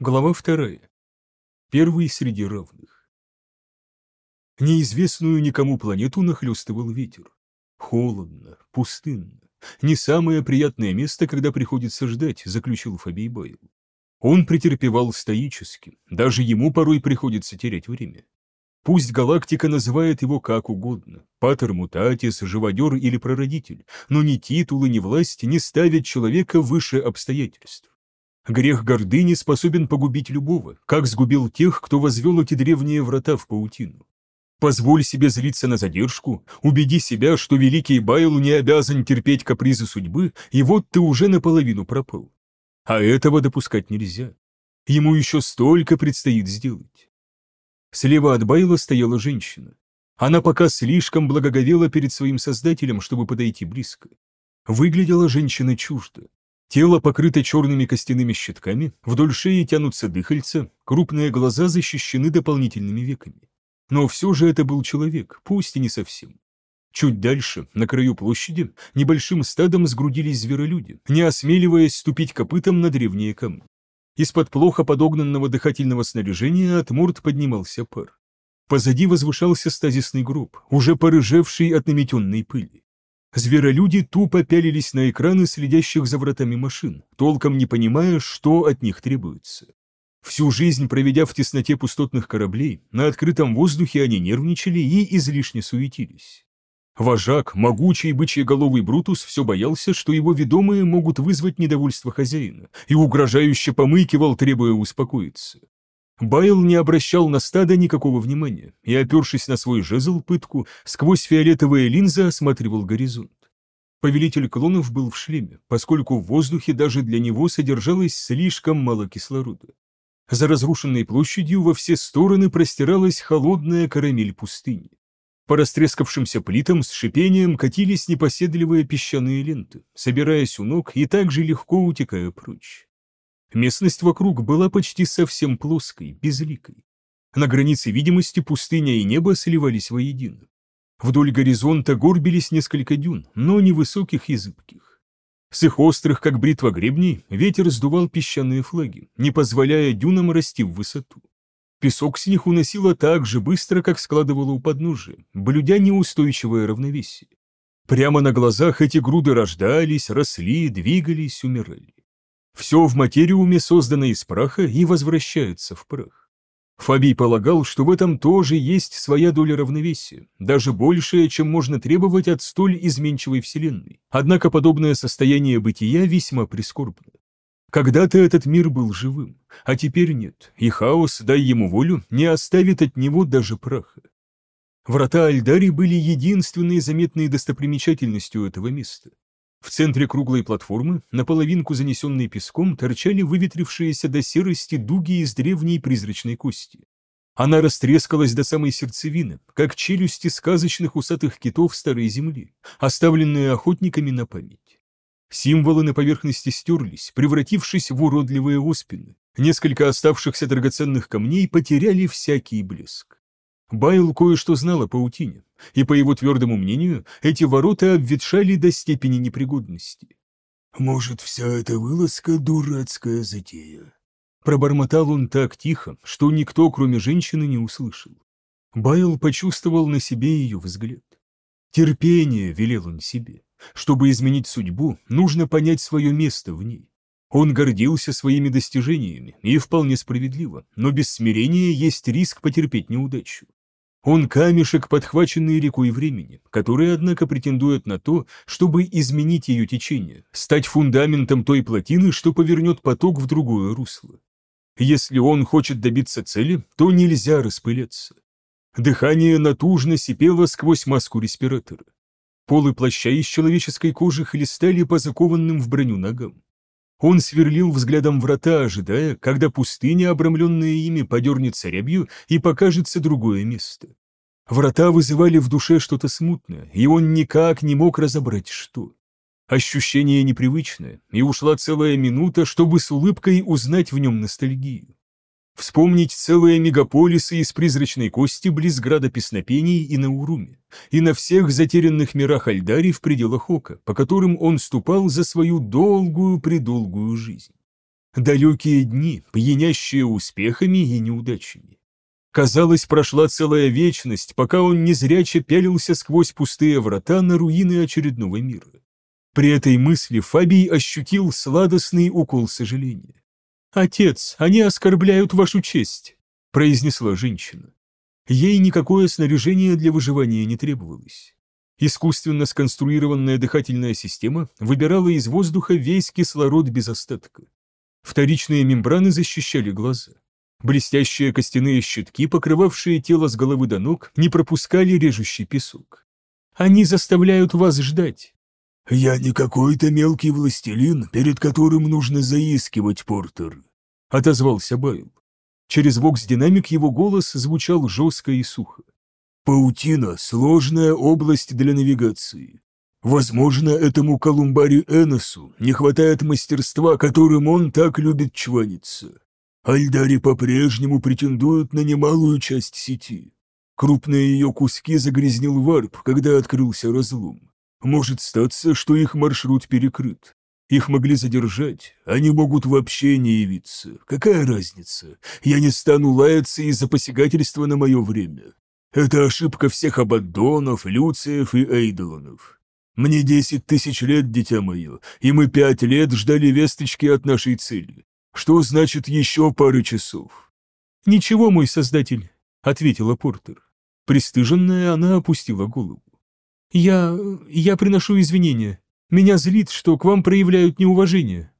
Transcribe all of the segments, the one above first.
Глава вторая. Первый среди равных. Неизвестную никому планету нахлестывал ветер. Холодно, пустынно. Не самое приятное место, когда приходится ждать, заключил Фабий Байл. Он претерпевал стоически, даже ему порой приходится терять время. Пусть галактика называет его как угодно, патер мутатис, живодер или прародитель, но ни титулы, ни власть не ставят человека выше обстоятельств. Грех гордыни способен погубить любого, как сгубил тех, кто возвел эти древние врата в паутину. Позволь себе злиться на задержку, убеди себя, что великий Байл не обязан терпеть капризы судьбы, и вот ты уже наполовину пропал. А этого допускать нельзя. Ему еще столько предстоит сделать. Слева от Байла стояла женщина. Она пока слишком благоговела перед своим создателем, чтобы подойти близко. Выглядела женщина чуждо. Тело покрыто черными костяными щитками, вдоль шеи тянутся дыхальца, крупные глаза защищены дополнительными веками. Но все же это был человек, пусть и не совсем. Чуть дальше, на краю площади, небольшим стадом сгрудились зверолюди, не осмеливаясь ступить копытом на древние камни. Из-под плохо подогнанного дыхательного снаряжения от морд поднимался пар. Позади возвышался стазисный гроб, уже порыжевший от наметенной пыли. Зверолюди тупо пялились на экраны следящих за вратами машин, толком не понимая, что от них требуется. Всю жизнь проведя в тесноте пустотных кораблей, на открытом воздухе они нервничали и излишне суетились. Вожак, могучий бычьеголовый Брутус, все боялся, что его ведомые могут вызвать недовольство хозяина, и угрожающе помыкивал, требуя успокоиться. Байл не обращал на стадо никакого внимания и, опершись на свой жезл пытку, сквозь фиолетовые линзы осматривал горизонт. Повелитель клонов был в шлеме, поскольку в воздухе даже для него содержалось слишком мало кислорода. За разрушенной площадью во все стороны простиралась холодная карамель пустыни. По растрескавшимся плитам с шипением катились непоседливые песчаные ленты, собираясь у ног и также легко утекая прочь. Местность вокруг была почти совсем плоской, безликой. На границе видимости пустыня и небо сливались воедино. Вдоль горизонта горбились несколько дюн, но невысоких и зыбких. С их острых, как бритва гребней, ветер сдувал песчаные флаги, не позволяя дюнам расти в высоту. Песок с них уносило так же быстро, как складывало у подножия, блюдя неустойчивое равновесие. Прямо на глазах эти груды рождались, росли, двигались, умирали. Все в материуме создано из праха и возвращается в прах. Фабий полагал, что в этом тоже есть своя доля равновесия, даже большая, чем можно требовать от столь изменчивой Вселенной. Однако подобное состояние бытия весьма прискорбно. Когда-то этот мир был живым, а теперь нет, и хаос, дай ему волю, не оставит от него даже праха. Врата Альдари были единственной заметной достопримечательностью этого места. В центре круглой платформы, наполовинку занесенной песком, торчали выветрившиеся до серости дуги из древней призрачной кости. Она растрескалась до самой сердцевины, как челюсти сказочных усатых китов старой земли, оставленные охотниками на память. Символы на поверхности стерлись, превратившись в уродливые оспины. Несколько оставшихся драгоценных камней потеряли всякий блеск. Байл кое-что знал о паутине, и, по его твердому мнению, эти ворота обветшали до степени непригодности. «Может, вся эта вылазка — дурацкая затея?» Пробормотал он так тихо, что никто, кроме женщины, не услышал. Байл почувствовал на себе ее взгляд. «Терпение», — велел он себе. «Чтобы изменить судьбу, нужно понять свое место в ней». Он гордился своими достижениями, и вполне справедливо, но без смирения есть риск потерпеть неудачу. Он камешек, подхваченный рекой времени, который, однако, претендует на то, чтобы изменить ее течение, стать фундаментом той плотины, что повернет поток в другое русло. Если он хочет добиться цели, то нельзя распыляться. Дыхание натужно сипело сквозь маску респиратора. Полы плаща из человеческой кожи хлестали по закованным в броню ногам. Он сверлил взглядом врата, ожидая, когда пустыня, обрамленная ими, подернется рябью и покажется другое место. Врата вызывали в душе что-то смутное, и он никак не мог разобрать, что. Ощущение непривычное, и ушла целая минута, чтобы с улыбкой узнать в нем ностальгию. Вспомнить целые мегаполисы из призрачной кости близ града песнопений и на Уруме, и на всех затерянных мирах Альдари в пределах Ока, по которым он ступал за свою долгую-предолгую жизнь. Далекие дни, пьянящие успехами и неудачами. Казалось, прошла целая вечность, пока он незряче пялился сквозь пустые врата на руины очередного мира. При этой мысли Фабий ощутил сладостный укол сожаления. «Отец, они оскорбляют вашу честь», — произнесла женщина. Ей никакое снаряжение для выживания не требовалось. Искусственно сконструированная дыхательная система выбирала из воздуха весь кислород без остатка. Вторичные мембраны защищали глаза. Блестящие костяные щитки, покрывавшие тело с головы до ног, не пропускали режущий песок. «Они заставляют вас ждать». «Я не какой-то мелкий властелин, перед которым нужно заискивать, Портер», — отозвался Байл. Через вокс-динамик его голос звучал жестко и сухо. «Паутина — сложная область для навигации. Возможно, этому Колумбари Эносу не хватает мастерства, которым он так любит чваниться. Альдари по-прежнему претендуют на немалую часть сети. Крупные ее куски загрязнил варп, когда открылся разлом. Может статься, что их маршрут перекрыт. Их могли задержать, они могут вообще не явиться. Какая разница? Я не стану лаяться из-за посягательства на мое время. Это ошибка всех Абаддонов, Люциев и Эйдолонов. Мне десять тысяч лет, дитя мое, и мы пять лет ждали весточки от нашей цели. Что значит еще пары часов? Ничего, мой создатель, ответила Портер. Пристыженная, она опустила голову. Я... я приношу извинения. Меня злит, что к вам проявляют неуважение.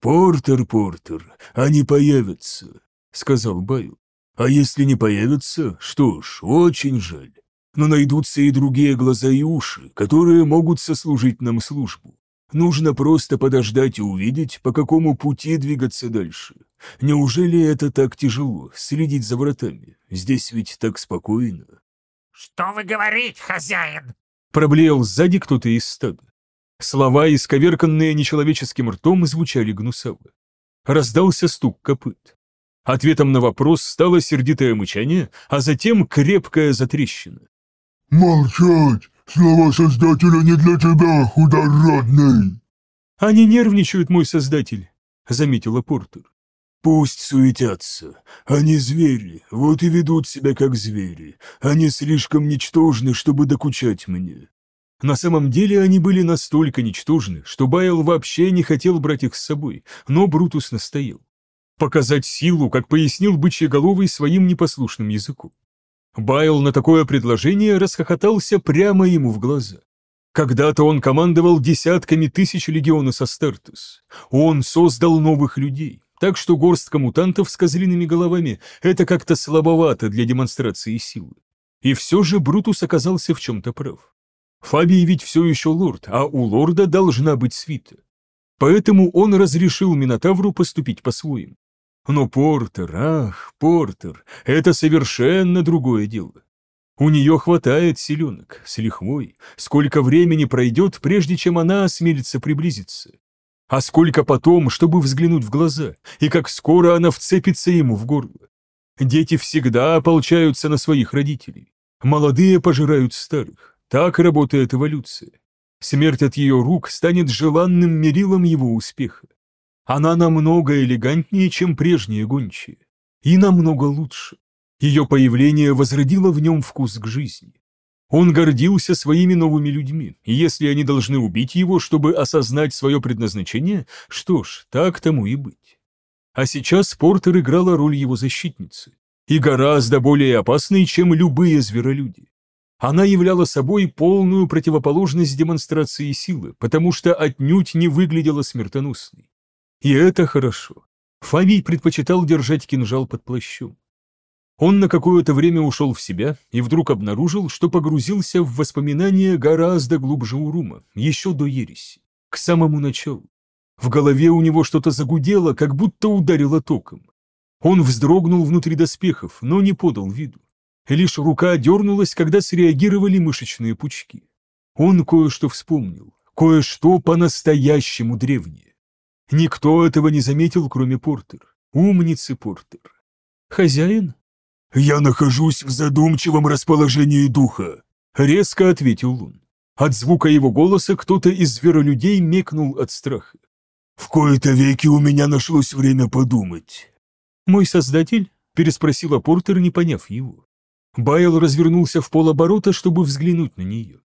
Портер, Портер, они появятся, сказал Байл. А если не появятся, что ж, очень жаль но найдутся и другие глаза и уши, которые могут сослужить нам службу. Нужно просто подождать и увидеть, по какому пути двигаться дальше. Неужели это так тяжело, следить за вратами? Здесь ведь так спокойно. «Что вы говорите, хозяин?» Проблеял сзади кто-то из стада. Слова, исковерканные нечеловеческим ртом, звучали гнусаво. Раздался стук копыт. Ответом на вопрос стало сердитое мычание, а затем крепкая затрещина. «Молчать! Слова Создателя не для тебя, худородный!» «Они нервничают, мой Создатель», — заметила Портер. «Пусть суетятся. Они звери, вот и ведут себя как звери. Они слишком ничтожны, чтобы докучать мне». На самом деле они были настолько ничтожны, что Байл вообще не хотел брать их с собой, но Брутус настоял. Показать силу, как пояснил бычьеголовый своим непослушным языком. Байл на такое предложение расхохотался прямо ему в глаза. Когда-то он командовал десятками тысяч легионов Астартес. Он создал новых людей, так что горстка мутантов с козлиными головами — это как-то слабовато для демонстрации силы. И все же Брутус оказался в чем-то прав. Фабий ведь все еще лорд, а у лорда должна быть свита. Поэтому он разрешил Минотавру поступить по-своему. Но Портер, ах, Портер, это совершенно другое дело. У нее хватает селенок, с лихвой, сколько времени пройдет, прежде чем она осмелится приблизиться. А сколько потом, чтобы взглянуть в глаза, и как скоро она вцепится ему в горло. Дети всегда ополчаются на своих родителей. Молодые пожирают старых. Так работает эволюция. Смерть от ее рук станет желанным мерилом его успеха. Она намного элегантнее, чем прежние гончие. И намного лучше. Ее появление возродило в нем вкус к жизни. Он гордился своими новыми людьми, и если они должны убить его, чтобы осознать свое предназначение, что ж, так тому и быть. А сейчас Портер играла роль его защитницы, и гораздо более опасной, чем любые зверолюди. Она являла собой полную противоположность демонстрации силы, потому что отнюдь не выглядела смертоносной. И это хорошо. Фабий предпочитал держать кинжал под плащом. Он на какое-то время ушел в себя и вдруг обнаружил, что погрузился в воспоминания гораздо глубже Урума, еще до ереси, к самому началу. В голове у него что-то загудело, как будто ударило током. Он вздрогнул внутри доспехов, но не подал виду. Лишь рука дернулась, когда среагировали мышечные пучки. Он кое-что вспомнил, кое-что по-настоящему древнее. Никто этого не заметил, кроме Портер. Умницы Портер. Хозяин? «Я нахожусь в задумчивом расположении духа», — резко ответил он. От звука его голоса кто-то из зверолюдей мекнул от страха. В кои-то веки у меня нашлось время подумать. «Мой создатель?» — переспросила Портер, не поняв его. Байл развернулся в полоборота, чтобы взглянуть на нее.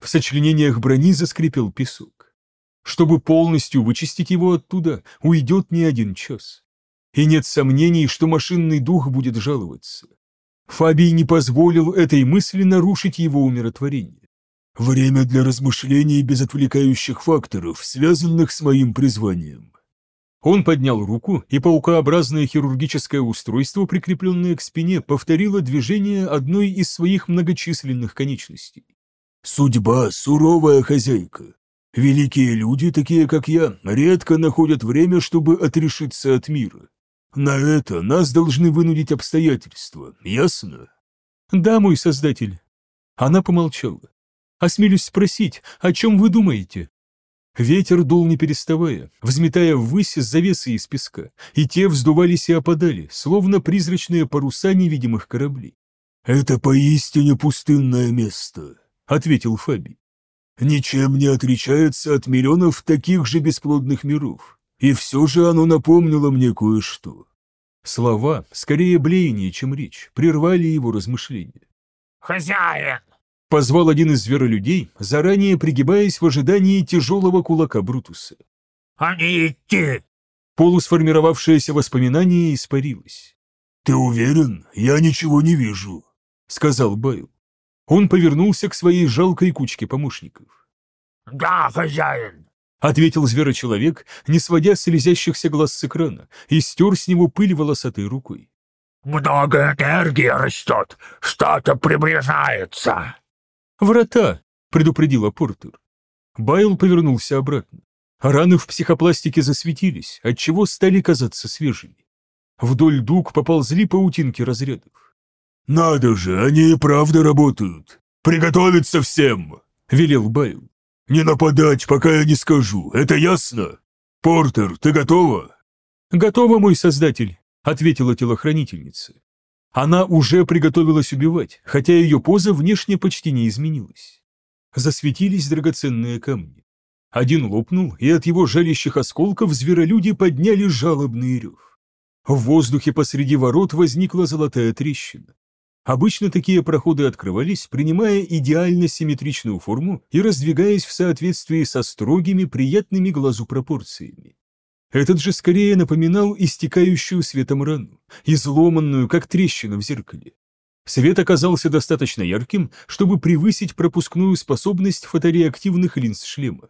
В сочленениях брони заскрипел песок. Чтобы полностью вычистить его оттуда, уйдет не один час. И нет сомнений, что машинный дух будет жаловаться. Фабий не позволил этой мысли нарушить его умиротворение. Время для размышлений без отвлекающих факторов, связанных с моим призванием. Он поднял руку, и паукообразное хирургическое устройство, прикрепленное к спине, повторило движение одной из своих многочисленных конечностей. Судьба — суровая хозяйка. Великие люди, такие как я, редко находят время, чтобы отрешиться от мира. На это нас должны вынудить обстоятельства, ясно? Да, мой создатель. Она помолчала. Осмелюсь спросить, о чем вы думаете? Ветер дул не переставая, взметая ввысь завесы из песка, и те вздувались и опадали, словно призрачные паруса невидимых кораблей. «Это поистине пустынное место», — ответил Фаби. «Ничем не отличается от миллионов таких же бесплодных миров, и все же оно напомнило мне кое-что». Слова, скорее блеяние, чем речь, прервали его размышления. «Хозяин!» Позвал один из зверолюдей, заранее пригибаясь в ожидании тяжелого кулака Брутуса. «А не идти!» Полусформировавшееся воспоминание испарилось. «Ты уверен? Я ничего не вижу», — сказал Байл. Он повернулся к своей жалкой кучке помощников. «Да, хозяин!» — ответил зверочеловек, не сводя слезящихся глаз с экрана, и стер с него пыль волосатой рукой. «Много энергии растет, что-то приближается!» «Врата!» — предупредила Портер. Байл повернулся обратно. Раны в психопластике засветились, отчего стали казаться свежими. Вдоль дуг поползли паутинки разрядов. «Надо же, они и правда работают! Приготовиться всем!» — велел Байл. «Не нападать, пока я не скажу, это ясно? Портер, ты готова?» «Готова, мой создатель», — ответила телохранительница. Она уже приготовилась убивать, хотя ее поза внешне почти не изменилась. Засветились драгоценные камни. Один лопнул, и от его жалящих осколков зверолюди подняли жалобный рев. В воздухе посреди ворот возникла золотая трещина. Обычно такие проходы открывались, принимая идеально симметричную форму и раздвигаясь в соответствии со строгими, приятными глазу пропорциями. Этот же скорее напоминал истекающую светом рану, изломанную, как трещина в зеркале. Свет оказался достаточно ярким, чтобы превысить пропускную способность фотореактивных линз шлема.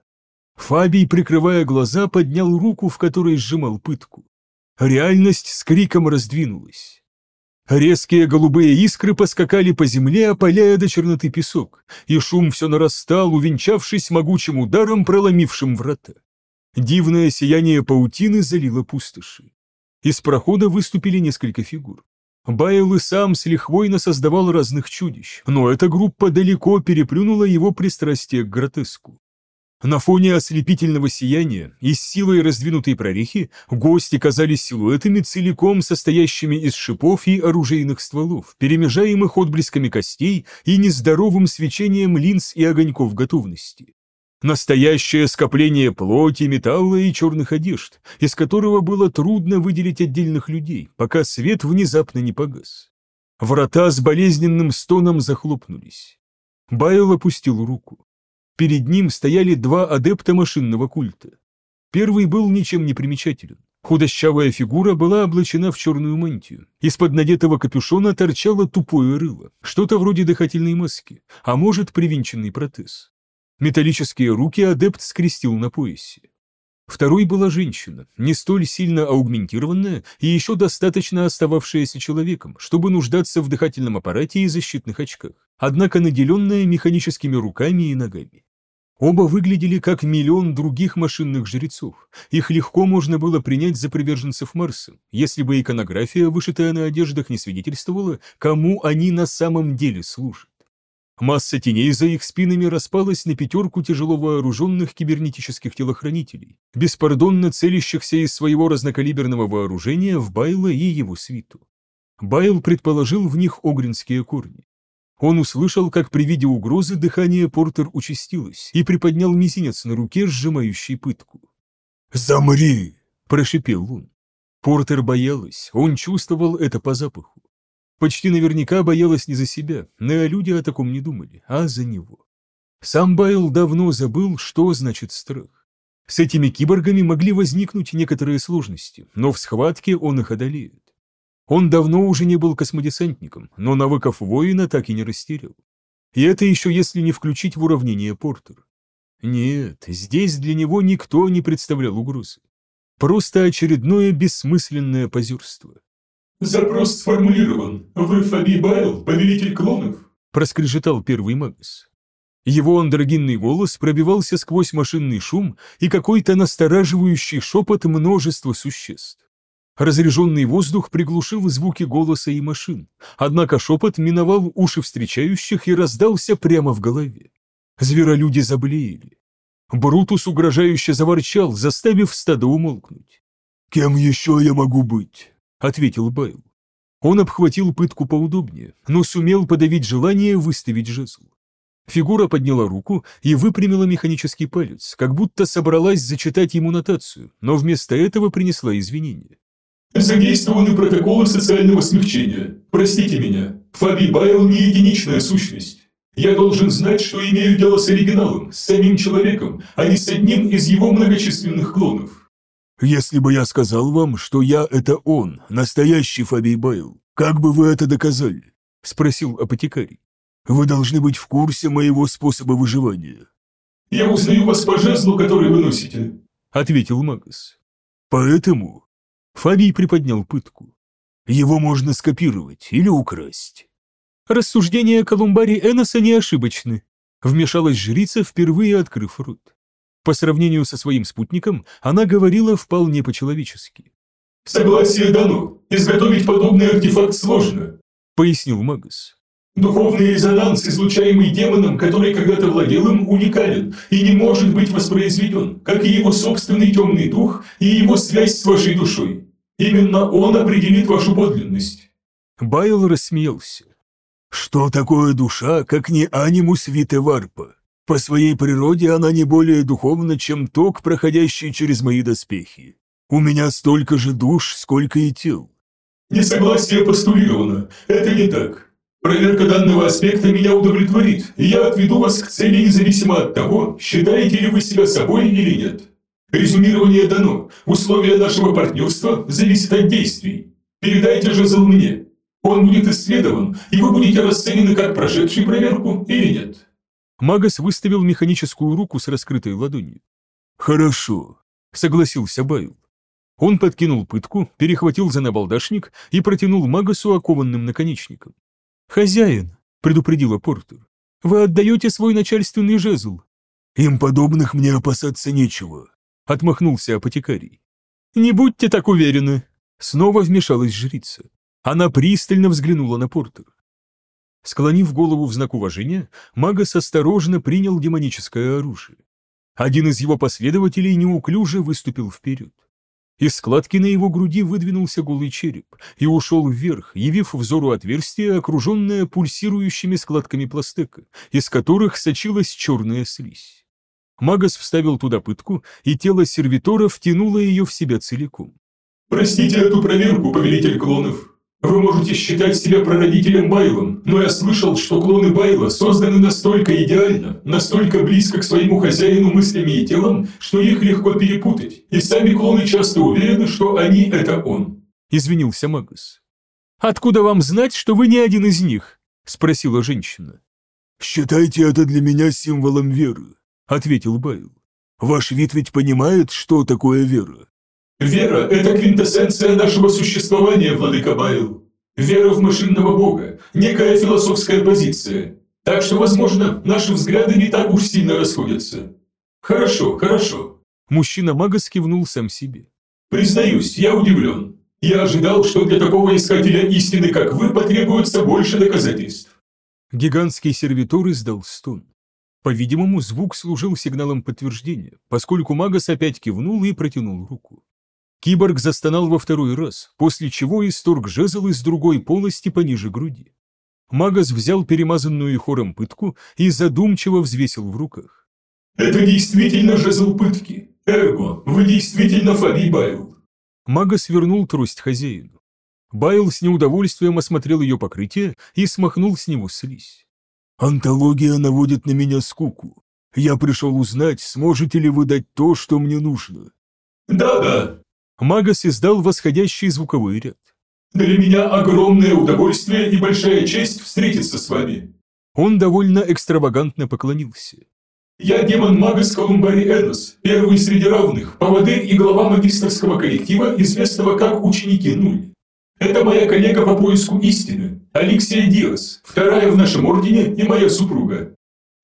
Фабий, прикрывая глаза, поднял руку, в которой сжимал пытку. Реальность с криком раздвинулась. Резкие голубые искры поскакали по земле, опаляя до черноты песок, и шум все нарастал, увенчавшись могучим ударом, проломившим врата. Дивное сияние паутины залило пустоши. Из прохода выступили несколько фигур. Байл и сам с лихвой создавал разных чудищ, но эта группа далеко переплюнула его пристрастие к гротеску. На фоне ослепительного сияния и силой раздвинутой прорехи гости казались силуэтами, целиком состоящими из шипов и оружейных стволов, перемежаемых отблесками костей и нездоровым свечением линз и огоньков готовности. Настоящее скопление плоти, металла и черных одежд, из которого было трудно выделить отдельных людей, пока свет внезапно не погас. Врата с болезненным стоном захлопнулись. Байл опустил руку. Перед ним стояли два адепта машинного культа. Первый был ничем не примечателен. Худощавая фигура была облачена в черную мантию. Из-под надетого капюшона торчало тупое рыло, что-то вроде дыхательной маски, а может привинченный протез. Металлические руки адепт скрестил на поясе. Второй была женщина, не столь сильно аугментированная и еще достаточно остававшаяся человеком, чтобы нуждаться в дыхательном аппарате и защитных очках, однако наделенная механическими руками и ногами. Оба выглядели как миллион других машинных жрецов. Их легко можно было принять за приверженцев Марса, если бы иконография, вышитая на одеждах, не свидетельствовала, кому они на самом деле служат. Масса теней за их спинами распалась на пятерку тяжело вооруженных кибернетических телохранителей, беспардонно целящихся из своего разнокалиберного вооружения в Байла и его свиту. Байл предположил в них огринские корни. Он услышал, как при виде угрозы дыхание Портер участилось и приподнял мизинец на руке, сжимающий пытку. «Замри!» – прошипел он. Портер боялась, он чувствовал это по запаху. Почти наверняка боялась не за себя, но люди о таком не думали, а за него. Сам Байл давно забыл, что значит страх. С этими киборгами могли возникнуть некоторые сложности, но в схватке он их одолеет. Он давно уже не был космодесантником, но навыков воина так и не растерял. И это еще если не включить в уравнение Портер. Нет, здесь для него никто не представлял угрозы. Просто очередное бессмысленное позерство. «Запрос сформулирован. Вы Фаби Байл, повелитель клонов?» – проскрежетал первый магас. Его андрогинный голос пробивался сквозь машинный шум и какой-то настораживающий шепот множества существ. Разряженный воздух приглушил звуки голоса и машин, однако шепот миновал уши встречающих и раздался прямо в голове. Зверолюди заблеяли. Брутус угрожающе заворчал, заставив стадо умолкнуть. «Кем еще я могу быть?» ответил Байл. Он обхватил пытку поудобнее, но сумел подавить желание выставить жезл. Фигура подняла руку и выпрямила механический палец, как будто собралась зачитать ему нотацию, но вместо этого принесла извинения. «Задействованы протоколы социального смягчения. Простите меня, Фаби Байл не единичная сущность. Я должен знать, что имею дело с оригиналом, с самим человеком, а не с одним из его многочисленных клонов. Если бы я сказал вам, что я – это он, настоящий Фабий Байл, как бы вы это доказали?» – спросил апотекарий. «Вы должны быть в курсе моего способа выживания». «Я узнаю вас по жезлу, который вы носите», – ответил Магас. «Поэтому...» – Фабий приподнял пытку. «Его можно скопировать или украсть». «Рассуждения Колумбари Эноса не ошибочны», – вмешалась жрица, впервые открыв рот. По сравнению со своим спутником, она говорила вполне по-человечески. «Согласие дано. Изготовить подобный артефакт сложно», — пояснил Магас. «Духовный резонанс, излучаемый демоном, который когда-то владел им, уникален и не может быть воспроизведен, как и его собственный темный дух и его связь с вашей душой. Именно он определит вашу подлинность». Байл рассмеялся. «Что такое душа, как не анимус вите варпа? По своей природе она не более духовна, чем ток, проходящий через мои доспехи. У меня столько же душ, сколько и тел. Несогласие постулировано. Это не так. Проверка данного аспекта меня удовлетворит, и я отведу вас к цели независимо от того, считаете ли вы себя собой или нет. Резюмирование дано. Условия нашего партнерства зависят от действий. Передайте жезл мне. Он будет исследован, и вы будете расценены как прошедший проверку или нет. Магас выставил механическую руку с раскрытой ладонью. «Хорошо», — согласился Байл. Он подкинул пытку, перехватил за набалдашник и протянул Магасу окованным наконечником. «Хозяин», — предупредила Портер, — «вы отдаете свой начальственный жезл». «Им подобных мне опасаться нечего», — отмахнулся апотекарий. «Не будьте так уверены», — снова вмешалась жрица. Она пристально взглянула на Портер. Склонив голову в знак уважения, Магас осторожно принял демоническое оружие. Один из его последователей неуклюже выступил вперед. Из складки на его груди выдвинулся голый череп и ушел вверх, явив взору отверстие, окруженное пульсирующими складками пластека, из которых сочилась черная слизь. Магас вставил туда пытку, и тело сервитора втянуло ее в себя целиком. «Простите эту проверку, повелитель клонов», вы можете считать себя прародителем Байлом, но я слышал, что клоны Байла созданы настолько идеально, настолько близко к своему хозяину мыслями и телом, что их легко перепутать, и сами клоны часто уверены, что они — это он. Извинился Магас. «Откуда вам знать, что вы не один из них?» — спросила женщина. «Считайте это для меня символом веры», — ответил Байл. «Ваш вид ведь понимает, что такое вера?» Вера – это квинтэссенция нашего существования, владыка Байл. Вера в машинного бога, некая философская позиция. Так что, возможно, наши взгляды не так уж сильно расходятся. Хорошо, хорошо. Мужчина-мага скивнул сам себе. Признаюсь, я удивлен. Я ожидал, что для такого искателя истины, как вы, потребуется больше доказательств. Гигантский сервитор издал стон. По-видимому, звук служил сигналом подтверждения, поскольку Магас опять кивнул и протянул руку. Киборг застонал во второй раз, после чего исторг жезл из другой полости пониже груди. Магас взял перемазанную хором пытку и задумчиво взвесил в руках. «Это действительно жезл пытки. Эрго, вы действительно Фабий Байл. Мага свернул трость хозяину. Байл с неудовольствием осмотрел ее покрытие и смахнул с него слизь. Антология наводит на меня скуку. Я пришел узнать, сможете ли вы дать то, что мне нужно. Да-да, Магас издал восходящий звуковой ряд. для меня огромное удовольствие и большая честь встретиться с вами. Он довольно экстравагантно поклонился. Я демон Магас Колумбари Энос, первый среди равных, поводырь и глава магистрского коллектива, известного как Ученики Нуль. Это моя коллега по поиску истины, Алексия Диас, вторая в нашем ордене и моя супруга.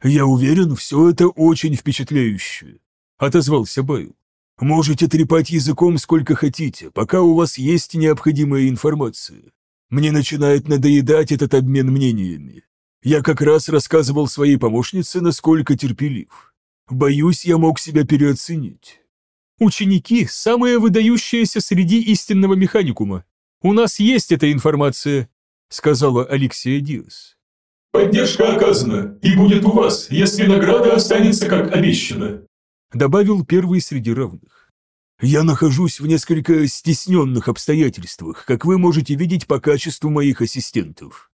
Я уверен, все это очень впечатляюще. Отозвался Байл. Можете трепать языком сколько хотите, пока у вас есть необходимая информация. Мне начинает надоедать этот обмен мнениями. Я как раз рассказывал своей помощнице, насколько терпелив. Боюсь, я мог себя переоценить. Ученики – самые выдающиеся среди истинного механикума. У нас есть эта информация, сказала Алексия Диас. Поддержка оказана и будет у вас, если награда останется как обещано. Добавил первый среди равных. Я нахожусь в несколько стесненных обстоятельствах, как вы можете видеть по качеству моих ассистентов.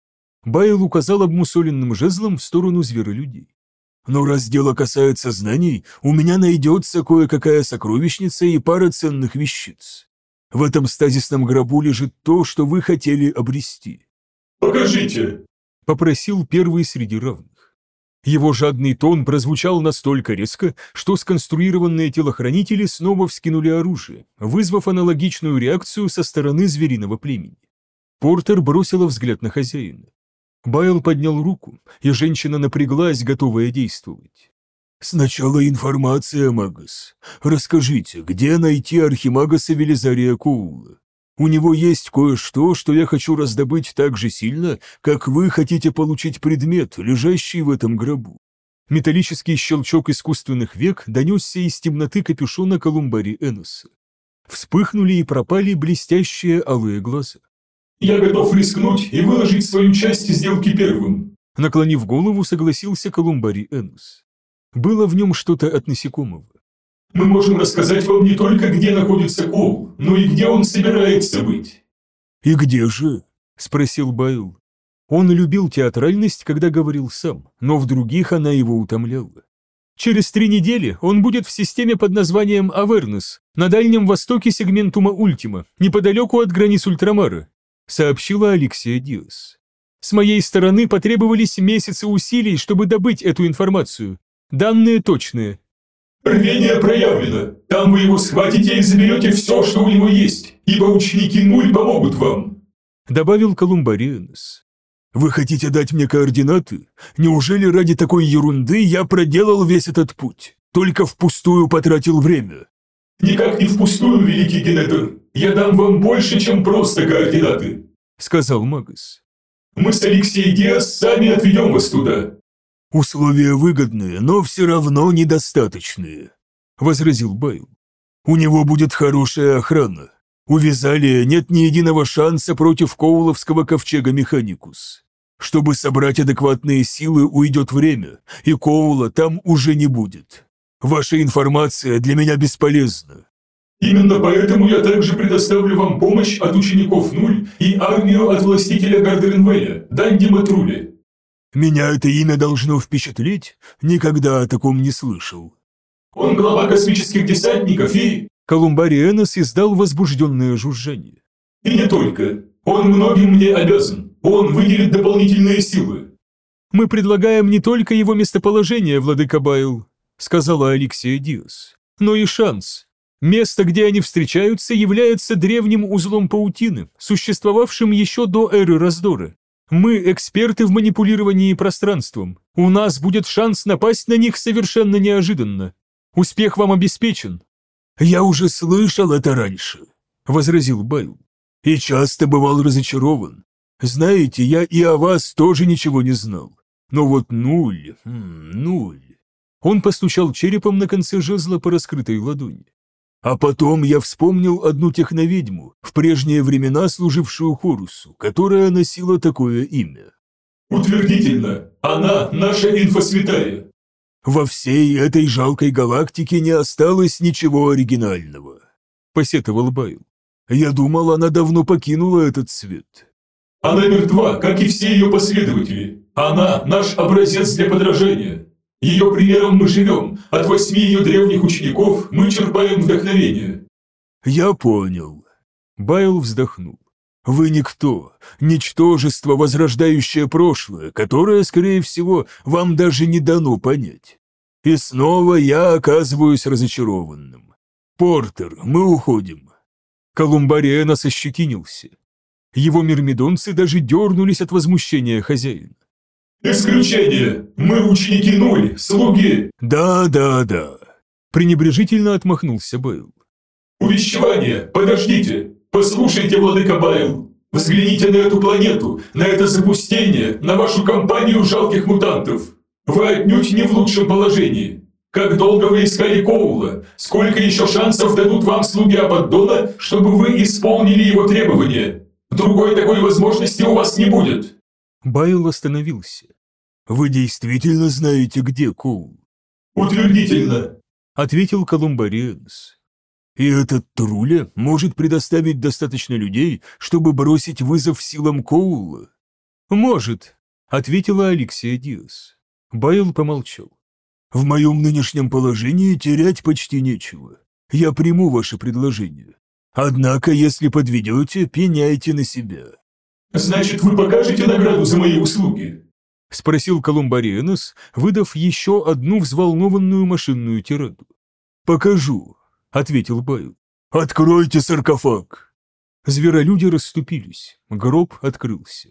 Байл указал обмусоленным жезлом в сторону зверолюдей. Но раз дело касается знаний, у меня найдется кое-какая сокровищница и пара ценных вещиц. В этом стазисном гробу лежит то, что вы хотели обрести. Покажите. Попросил первый среди равных. Его жадный тон прозвучал настолько резко, что сконструированные телохранители снова вскинули оружие, вызвав аналогичную реакцию со стороны звериного племени. Портер бросила взгляд на хозяина. Байл поднял руку, и женщина напряглась, готовая действовать. Сначала информация, Магас. Расскажите, где найти архимагаса Велизария Коула? У него есть кое-что, что я хочу раздобыть так же сильно, как вы хотите получить предмет, лежащий в этом гробу. Металлический щелчок искусственных век донесся из темноты капюшона Колумбари Эноса. Вспыхнули и пропали блестящие алые глаза. Я готов рискнуть и выложить свою часть сделки первым. Наклонив голову, согласился Колумбари Энус. Было в нем что-то от насекомого. Мы можем рассказать вам не только, где находится Кол, но и где он собирается быть. И где же? Спросил Байл. Он любил театральность, когда говорил сам, но в других она его утомляла. Через три недели он будет в системе под названием Авернес, на дальнем востоке сегментума Ультима, неподалеку от границ Ультрамара, сообщила Алексия Диас. С моей стороны потребовались месяцы усилий, чтобы добыть эту информацию. Данные точные. Рвение проявлено. Там вы его схватите и заберете все, что у него есть, ибо ученики Нуль помогут вам. Добавил Колумбариенс. Вы хотите дать мне координаты? Неужели ради такой ерунды я проделал весь этот путь? Только впустую потратил время. Никак не впустую, великий генетер. Я дам вам больше, чем просто координаты. Сказал Магас. Мы с Алексеем Диас сами отведем вас туда. Условия выгодные, но все равно недостаточные, возразил Байл. У него будет хорошая охрана. У Визалия нет ни единого шанса против Коуловского ковчега Механикус. Чтобы собрать адекватные силы, уйдет время, и Коула там уже не будет. Ваша информация для меня бесполезна. Именно поэтому я также предоставлю вам помощь от учеников Нуль и армию от властителя Гардеренвеля, Данди Матрули. Меня это имя должно впечатлить? Никогда о таком не слышал. Он глава космических десантников и... Колумбари Энос издал возбужденное жужжание. И не только. Он многим мне обязан. Он выделит дополнительные силы. Мы предлагаем не только его местоположение, владыка Байл, сказала Алексия Диас, но и шанс. Место, где они встречаются, является древним узлом паутины, существовавшим еще до эры раздора. Мы эксперты в манипулировании пространством. У нас будет шанс напасть на них совершенно неожиданно. Успех вам обеспечен. Я уже слышал это раньше, возразил Байл. И часто бывал разочарован. Знаете, я и о вас тоже ничего не знал. Но вот нуль, хм, нуль. Он постучал черепом на конце жезла по раскрытой ладони. А потом я вспомнил одну техноведьму, в прежние времена служившую Хорусу, которая носила такое имя. Утвердительно. Она наша инфосвятая. Во всей этой жалкой галактике не осталось ничего оригинального. Посетовал Байл. Я думал, она давно покинула этот свет. Она мертва, как и все ее последователи. Она – наш образец для подражания. Ее примером мы живем. От восьми ее древних учеников мы черпаем вдохновение. Я понял. Байл вздохнул. Вы никто, ничтожество, возрождающее прошлое, которое, скорее всего, вам даже не дано понять. И снова я оказываюсь разочарованным. Портер, мы уходим. Колумбариэнос ощетинился. Его мирмидонцы даже дернулись от возмущения хозяина. Исключение! Мы ученики нуль, слуги! Да, да, да. Пренебрежительно отмахнулся Бэйл. Увещевание! Подождите! Послушайте, владыка Байл! Взгляните на эту планету, на это запустение, на вашу компанию жалких мутантов! Вы отнюдь не в лучшем положении! Как долго вы искали Коула? Сколько еще шансов дадут вам слуги Абаддона, чтобы вы исполнили его требования? Другой такой возможности у вас не будет!» Байл остановился. Вы действительно знаете, где Коул? «Утвердительно!» — ответил Колумбариенс. И этот Труля может предоставить достаточно людей, чтобы бросить вызов силам Коула? «Может», — ответила Алексия Диас. Байл помолчал. «В моем нынешнем положении терять почти нечего. Я приму ваше предложение. Однако, если подведете, пеняйте на себя». «Значит, вы покажете награду за мои услуги?» — спросил Колумбариенос, выдав еще одну взволнованную машинную тираду. «Покажу», — ответил Байл. «Откройте саркофаг!» Зверолюди расступились, гроб открылся.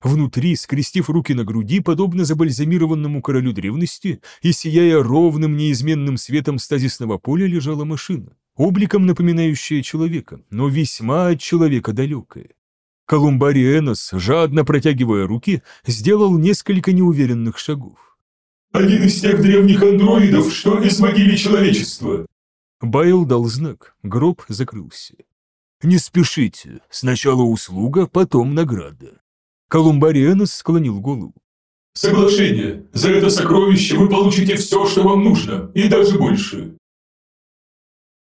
Внутри, скрестив руки на груди, подобно забальзамированному королю древности, и сияя ровным неизменным светом стазисного поля, лежала машина, обликом напоминающая человека, но весьма от человека далекая. Колумбарий Энос, жадно протягивая руки, сделал несколько неуверенных шагов. «Один из тех древних андроидов, что изводили человечество!» Байл дал знак, гроб закрылся. «Не спешите, сначала услуга, потом награда». Колумбарий Энос склонил голову. «Соглашение. За это сокровище вы получите все, что вам нужно, и даже больше.